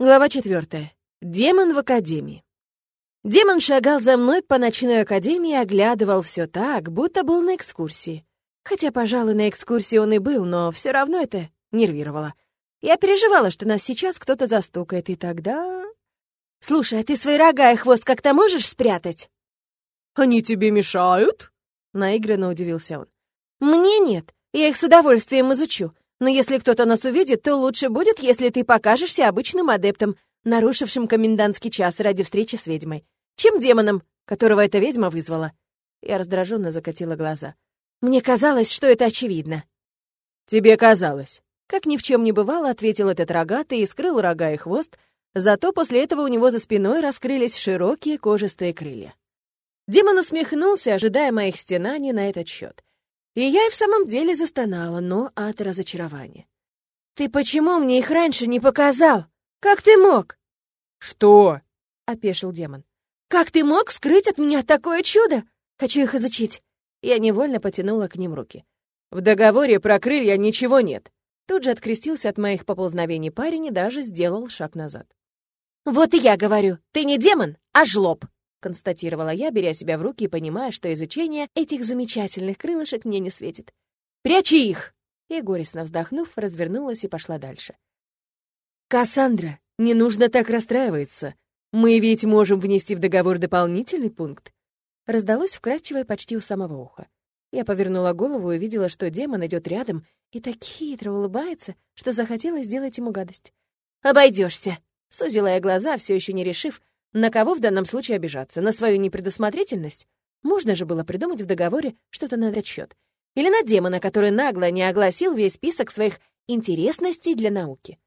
Глава четвертая. Демон в академии. Демон шагал за мной по ночной академии и оглядывал все так, будто был на экскурсии. Хотя, пожалуй, на экскурсии он и был, но все равно это нервировало. Я переживала, что нас сейчас кто-то застукает, и тогда... «Слушай, а ты свои рога и хвост как-то можешь спрятать?» «Они тебе мешают?» — наигранно удивился он. «Мне нет, я их с удовольствием изучу. Но если кто-то нас увидит, то лучше будет, если ты покажешься обычным адептом, нарушившим комендантский час ради встречи с ведьмой, чем демоном, которого эта ведьма вызвала. Я раздраженно закатила глаза. Мне казалось, что это очевидно. Тебе казалось. Как ни в чем не бывало, ответил этот рогатый и скрыл рога и хвост, зато после этого у него за спиной раскрылись широкие кожистые крылья. Демон усмехнулся, ожидая моих стенаний на этот счет. И я и в самом деле застонала, но от разочарования. «Ты почему мне их раньше не показал? Как ты мог?» «Что?» — опешил демон. «Как ты мог скрыть от меня такое чудо? Хочу их изучить». Я невольно потянула к ним руки. «В договоре про крылья ничего нет». Тут же открестился от моих поползновений парень и даже сделал шаг назад. «Вот и я говорю, ты не демон, а жлоб!» Констатировала я, беря себя в руки и понимая, что изучение этих замечательных крылышек мне не светит. «Прячи их!» И, горестно вздохнув, развернулась и пошла дальше. «Кассандра, не нужно так расстраиваться. Мы ведь можем внести в договор дополнительный пункт». Раздалось вкрадчивое почти у самого уха. Я повернула голову и увидела, что демон идет рядом и так хитро улыбается, что захотела сделать ему гадость. «Обойдешься!» — сузила я глаза, все еще не решив, на кого в данном случае обижаться? На свою непредусмотрительность? Можно же было придумать в договоре что-то на этот счет. Или на демона, который нагло не огласил весь список своих интересностей для науки.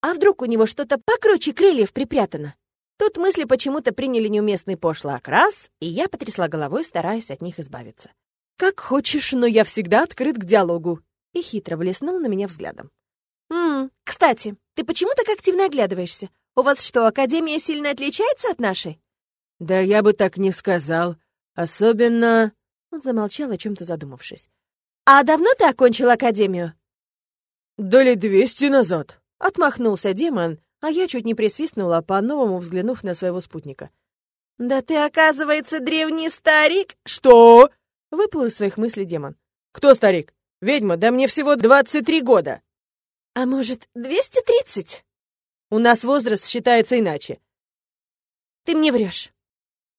А вдруг у него что-то покруче крыльев припрятано? Тут мысли почему-то приняли неуместный пошлый окрас, и я потрясла головой, стараясь от них избавиться. «Как хочешь, но я всегда открыт к диалогу», и хитро блеснул на меня взглядом. «Ммм, кстати, ты почему так активно оглядываешься? У вас что, академия сильно отличается от нашей?» «Да я бы так не сказал. Особенно...» Он замолчал, о чем-то задумавшись. «А давно ты окончил академию?» «Да лет двести назад», — отмахнулся демон, а я чуть не присвистнула, по-новому взглянув на своего спутника. «Да ты, оказывается, древний старик!» «Что?» — выплыл из своих мыслей демон. «Кто старик? Ведьма, да мне всего двадцать три года!» «А может, двести тридцать?» У нас возраст считается иначе. Ты мне врешь.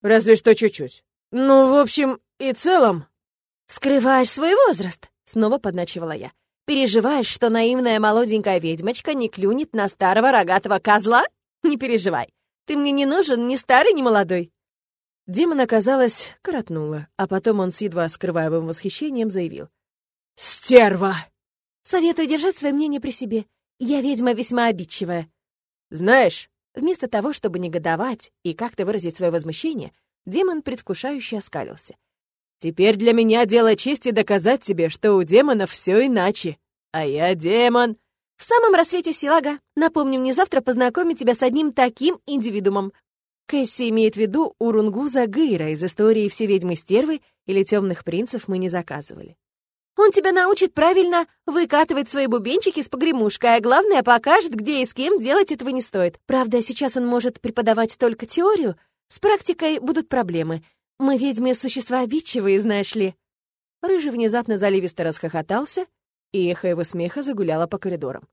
Разве что чуть-чуть. Ну, в общем и целом... Скрываешь свой возраст, снова подначивала я. Переживаешь, что наивная молоденькая ведьмочка не клюнет на старого рогатого козла? Не переживай. Ты мне не нужен ни старый, ни молодой. Демон, оказалось, коротнула, а потом он с едва скрываемым восхищением заявил. «Стерва!» «Советую держать свое мнение при себе. Я ведьма весьма обидчивая. Знаешь, вместо того, чтобы негодовать и как-то выразить свое возмущение, демон предвкушающе оскалился. «Теперь для меня дело чести доказать тебе, что у демонов все иначе. А я демон». «В самом рассвете Силага. Напомню мне завтра познакомить тебя с одним таким индивидуумом. Кэсси имеет в виду Урунгуза Гыра из истории «Все ведьмы стервы» или «Темных принцев» мы не заказывали. Он тебя научит правильно выкатывать свои бубенчики с погремушкой, а главное, покажет, где и с кем делать этого не стоит. Правда, сейчас он может преподавать только теорию. С практикой будут проблемы. Мы, ведьмы, существа обидчивые, знаешь ли». Рыжий внезапно заливисто расхохотался, и эхо его смеха загуляло по коридорам.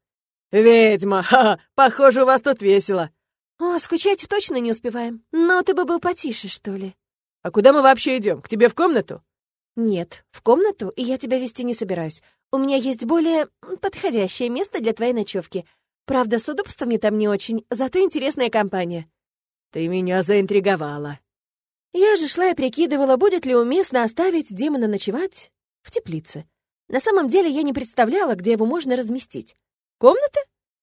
«Ведьма! Ха! Похоже, у вас тут весело!» «О, скучать точно не успеваем. Но ты бы был потише, что ли?» «А куда мы вообще идем? К тебе в комнату?» «Нет, в комнату, и я тебя вести не собираюсь. У меня есть более подходящее место для твоей ночевки. Правда, с удобствами там не очень, зато интересная компания». «Ты меня заинтриговала». Я же шла и прикидывала, будет ли уместно оставить демона ночевать в теплице. На самом деле я не представляла, где его можно разместить. Комната?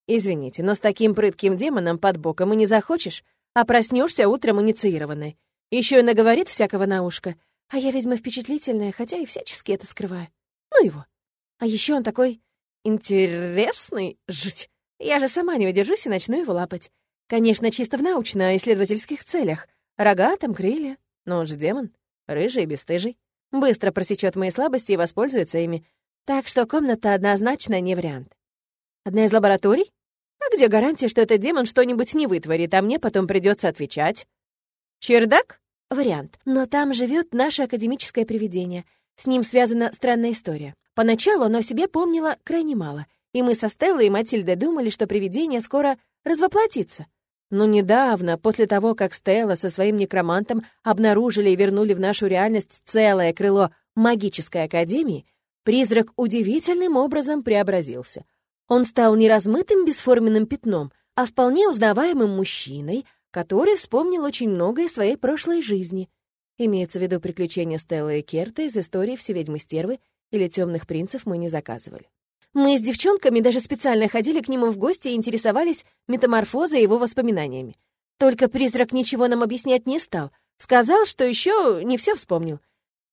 Извините, но с таким прытким демоном под боком и не захочешь, а проснешься утром инициированной. Еще и наговорит всякого на ушко — а я, ведьма, впечатлительная, хотя и всячески это скрываю. Ну его. А еще он такой интересный, жуть. Я же сама не удержусь и начну его лапать. Конечно, чисто в научно-исследовательских целях. Рога, там крылья. Но он же демон. Рыжий и бесстыжий. Быстро просечет мои слабости и воспользуется ими. Так что комната однозначно не вариант. Одна из лабораторий? А где гарантия, что этот демон что-нибудь не вытворит, а мне потом придется отвечать? Чердак? Вариант. Но там живет наше академическое привидение. С ним связана странная история. Поначалу оно о себе помнило крайне мало, и мы со Стеллой и Матильдой думали, что привидение скоро развоплотится. Но недавно, после того, как Стелла со своим некромантом обнаружили и вернули в нашу реальность целое крыло магической академии, призрак удивительным образом преобразился. Он стал не размытым бесформенным пятном, а вполне узнаваемым мужчиной, который вспомнил очень многое своей прошлой жизни. Имеется в виду приключения Стеллы и Керта из истории «Все ведьмы-стервы» или «Темных принцев» мы не заказывали. Мы с девчонками даже специально ходили к нему в гости и интересовались метаморфозой его воспоминаниями. Только призрак ничего нам объяснять не стал. Сказал, что еще не все вспомнил.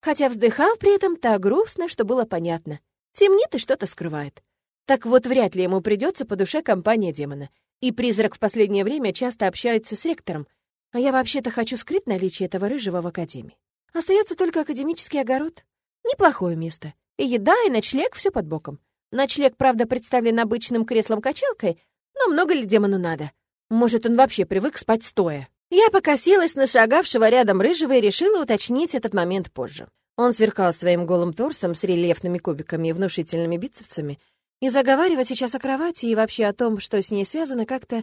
Хотя вздыхал при этом так грустно, что было понятно. Темнит и что-то скрывает. Так вот, вряд ли ему придется по душе компания демона. И призрак в последнее время часто общается с ректором, а я вообще-то хочу скрыть наличие этого рыжего в академии. Остается только академический огород. Неплохое место. И еда, и ночлег, все под боком. Ночлег, правда, представлен обычным креслом-качалкой, но много ли демону надо? Может, он вообще привык спать стоя? Я покосилась на шагавшего рядом рыжего и решила уточнить этот момент позже. Он сверкал своим голым торсом с рельефными кубиками и внушительными бицепсами, и заговаривать сейчас о кровати и вообще о том, что с ней связано, как-то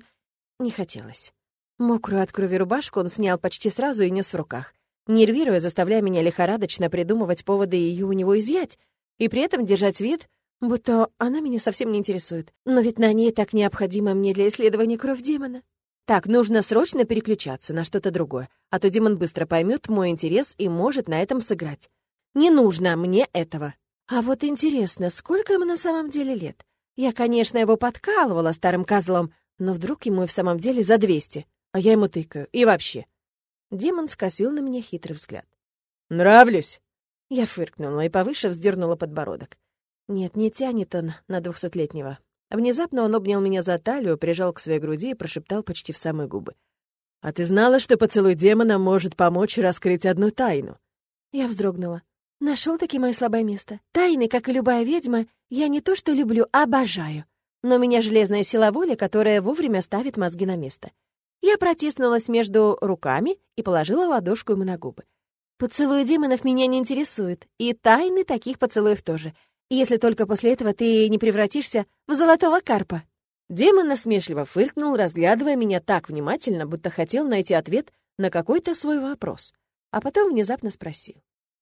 не хотелось. Мокрую от крови рубашку он снял почти сразу и нес в руках, нервируя, заставляя меня лихорадочно придумывать поводы ее у него изъять, и при этом держать вид, будто она меня совсем не интересует. Но ведь на ней так необходимо мне для исследования кровь демона. Так, нужно срочно переключаться на что-то другое, а то демон быстро поймет мой интерес и может на этом сыграть. Не нужно мне этого. А вот интересно, сколько ему на самом деле лет? Я, конечно, его подкалывала старым козлом, но вдруг ему и в самом деле за двести, а я ему тыкаю. И вообще. Демон скосил на меня хитрый взгляд. «Нравлюсь?» Я фыркнула и повыше вздернула подбородок. Нет, не тянет он на двухсотлетнего. Внезапно он обнял меня за талию, прижал к своей груди и прошептал почти в самые губы. «А ты знала, что поцелуй демона может помочь раскрыть одну тайну?» Я вздрогнула. Нашел таки мое слабое место. Тайны, как и любая ведьма, я не то что люблю, обожаю. Но у меня железная сила воли, которая вовремя ставит мозги на место. Я протиснулась между руками и положила ладошку ему на губы. Поцелуи демонов меня не интересуют, и тайны таких поцелуев тоже, если только после этого ты не превратишься в золотого карпа. Демон насмешливо фыркнул, разглядывая меня так внимательно, будто хотел найти ответ на какой-то свой вопрос, а потом внезапно спросил.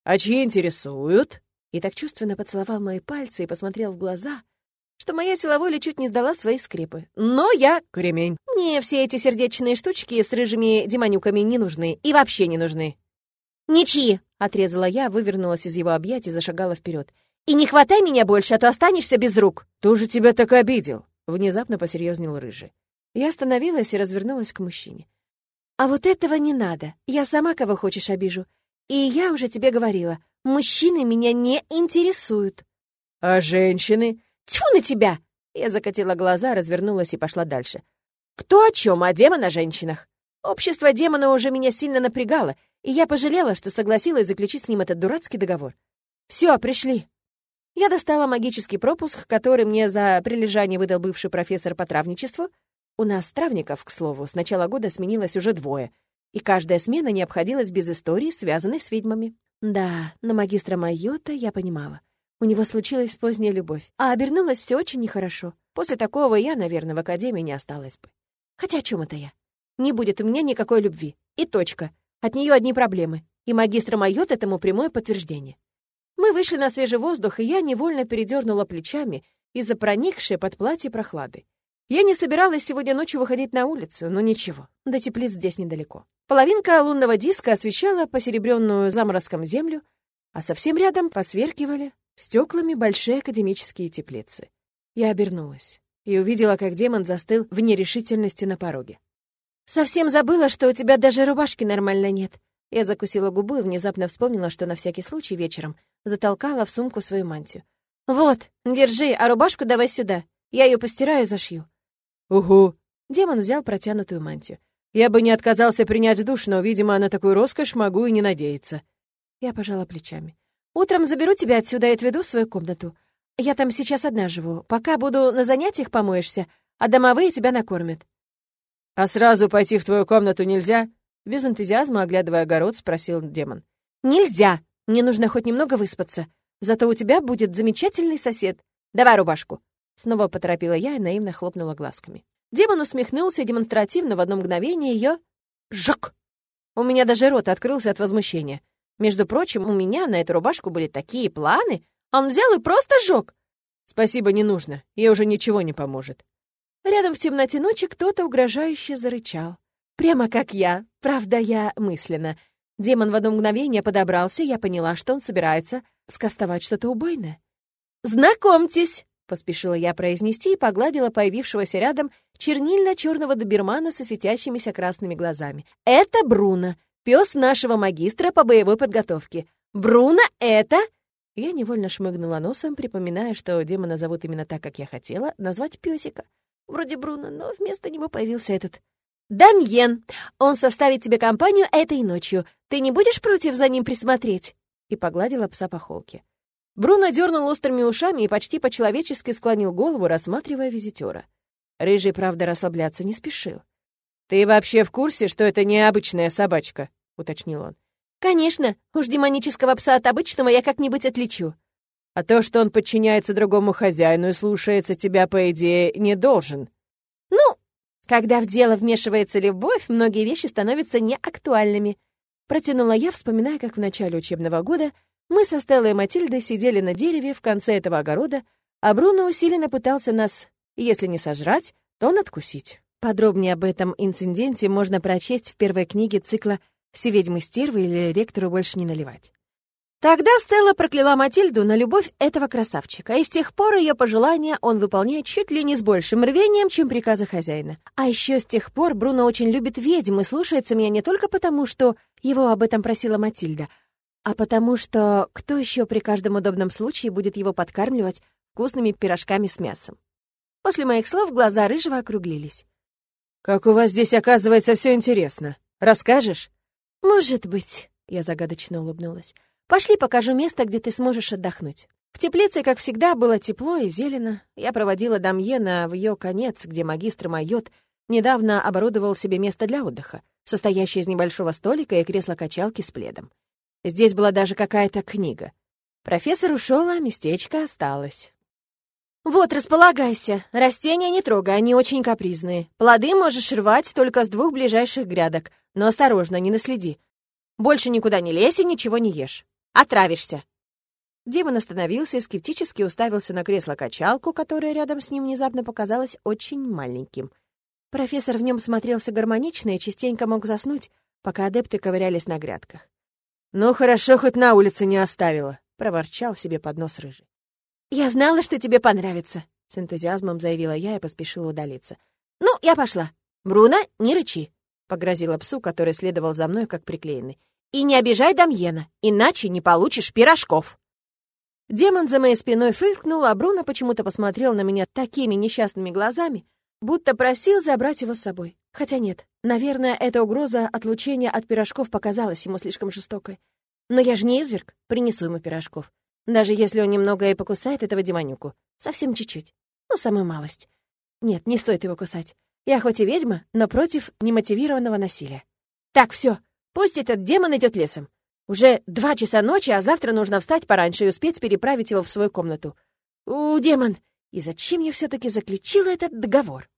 «А чьи интересуют?» И так чувственно поцеловал мои пальцы и посмотрел в глаза, что моя сила воли чуть не сдала свои скрепы. Но я — кремень. Мне все эти сердечные штучки с рыжими демонюками не нужны и вообще не нужны. «Ничьи!» — отрезала я, вывернулась из его объятий и зашагала вперед. «И не хватай меня больше, а то останешься без рук!» «Кто же тебя так обидел?» — внезапно посерьезнел Рыжий. Я остановилась и развернулась к мужчине. «А вот этого не надо. Я сама кого хочешь обижу. И я уже тебе говорила, мужчины меня не интересуют. А женщины? Тьфу на тебя! Я закатила глаза, развернулась и пошла дальше. Кто о чем, а демон о женщинах? Общество демона уже меня сильно напрягало, и я пожалела, что согласилась заключить с ним этот дурацкий договор. Все, пришли. Я достала магический пропуск, который мне за прилежание выдал бывший профессор по травничеству. У нас травников, к слову, с начала года сменилось уже двое — и каждая смена не обходилась без истории, связанной с ведьмами. Да, на магистра Майота я понимала. У него случилась поздняя любовь, а обернулось все очень нехорошо. После такого я, наверное, в академии не осталась бы. Хотя о чем это я? Не будет у меня никакой любви. И точка. От нее одни проблемы. И магистр Майот этому прямое подтверждение. Мы вышли на свежий воздух, и я невольно передернула плечами из-за проникшей под платье прохлады. Я не собиралась сегодня ночью выходить на улицу, но ничего, до теплиц здесь недалеко. Половинка лунного диска освещала посеребренную заморозком землю, а совсем рядом посверкивали стеклами большие академические теплицы. Я обернулась и увидела, как демон застыл в нерешительности на пороге. «Совсем забыла, что у тебя даже рубашки нормально нет». Я закусила губу и внезапно вспомнила, что на всякий случай вечером затолкала в сумку свою мантию. «Вот, держи, а рубашку давай сюда. Я ее постираю и зашью. «Угу». Демон взял протянутую мантию. «Я бы не отказался принять душ, но, видимо, на такую роскошь могу и не надеяться». Я пожала плечами. «Утром заберу тебя отсюда и отведу в свою комнату. Я там сейчас одна живу. Пока буду на занятиях помоешься, а домовые тебя накормят». «А сразу пойти в твою комнату нельзя?» Без энтузиазма, оглядывая огород, спросил демон. «Нельзя! Мне нужно хоть немного выспаться. Зато у тебя будет замечательный сосед. Давай рубашку!» Снова поторопила я и наивно хлопнула глазками. Демон усмехнулся и демонстративно в одно мгновение ее жёг. У меня даже рот открылся от возмущения. Между прочим, у меня на эту рубашку были такие планы, он взял и просто жёг. «Спасибо, не нужно. Ей уже ничего не поможет». Рядом в темноте ночи кто-то угрожающе зарычал. Прямо как я, правда, я мысленно. Демон в одно мгновение подобрался, и я поняла, что он собирается скостовать что-то убойное. «Знакомьтесь!» — поспешила я произнести и погладила появившегося рядом чернильно-черного добермана со светящимися красными глазами. «Это Бруно, пес нашего магистра по боевой подготовке. Бруно, это...» Я невольно шмыгнула носом, припоминая, что демона зовут именно так, как я хотела, назвать песика. Вроде Бруно, но вместо него появился этот «Дамьен! Он составит тебе компанию этой ночью. Ты не будешь против за ним присмотреть?» И погладила пса по холке. Бруно дернул острыми ушами и почти по-человечески склонил голову, рассматривая визитера. Рыжий, правда, расслабляться не спешил. «Ты вообще в курсе, что это необычная собачка?» — уточнил он. «Конечно, уж демонического пса от обычного я как-нибудь отличу». «А то, что он подчиняется другому хозяину и слушается тебя, по идее, не должен». «Ну, когда в дело вмешивается любовь, многие вещи становятся неактуальными. Протянула я, вспоминая, как в начале учебного года мы со Стеллой и Матильдой сидели на дереве в конце этого огорода, а Бруно усиленно пытался нас, если не сожрать, то надкусить. Подробнее об этом инциденте можно прочесть в первой книге цикла «Все ведьмы стервы» или «Ректору больше не наливать». Тогда Стелла прокляла Матильду на любовь этого красавчика, и с тех пор ее пожелания он выполняет чуть ли не с большим рвением, чем приказы хозяина. А еще с тех пор Бруно очень любит ведьм и слушается меня не только потому, что его об этом просила Матильда, а потому что кто еще при каждом удобном случае будет его подкармливать вкусными пирожками с мясом? После моих слов глаза Рыжего округлились. «Как у вас здесь, оказывается, все интересно. Расскажешь?» «Может быть», — я загадочно улыбнулась. Пошли покажу место, где ты сможешь отдохнуть». В теплице, как всегда, было тепло и зелено. Я проводила Дамьена в ее конец, где магистр Майот недавно оборудовал себе место для отдыха, состоящее из небольшого столика и кресла-качалки с пледом. Здесь была даже какая-то книга. Профессор ушел, а местечко осталось. «Вот, располагайся. Растения не трогай, они очень капризные. Плоды можешь рвать только с двух ближайших грядок, но осторожно, не наследи. Больше никуда не лезь и ничего не ешь. Отравишься!» Демон остановился и скептически уставился на кресло-качалку, которое рядом с ним внезапно показалось очень маленьким. Профессор в нем смотрелся гармонично и частенько мог заснуть, пока адепты ковырялись на грядках. «Ну, хорошо, хоть на улице не оставила», — проворчал себе под нос рыжий. «Я знала, что тебе понравится», — с энтузиазмом заявила я и поспешила удалиться. «Ну, я пошла. Бруно, не рычи», — погрозила псу, который следовал за мной как приклеенный. И не обижай Дамьена, иначе не получишь пирожков. Демон за моей спиной фыркнул, а Бруно почему-то посмотрел на меня такими несчастными глазами, будто просил забрать его с собой. Хотя нет, наверное, эта угроза отлучения от пирожков показалась ему слишком жестокой. Но я же не изверг, принесу ему пирожков. Даже если он немного и покусает этого демонюку. Совсем чуть-чуть. Ну, самую малость. Нет, не стоит его кусать. Я хоть и ведьма, но против немотивированного насилия. Так, все, Пусть этот демон идет лесом. Уже два часа ночи, а завтра нужно встать пораньше и успеть переправить его в свою комнату. У, демон! И зачем я все-таки заключила этот договор?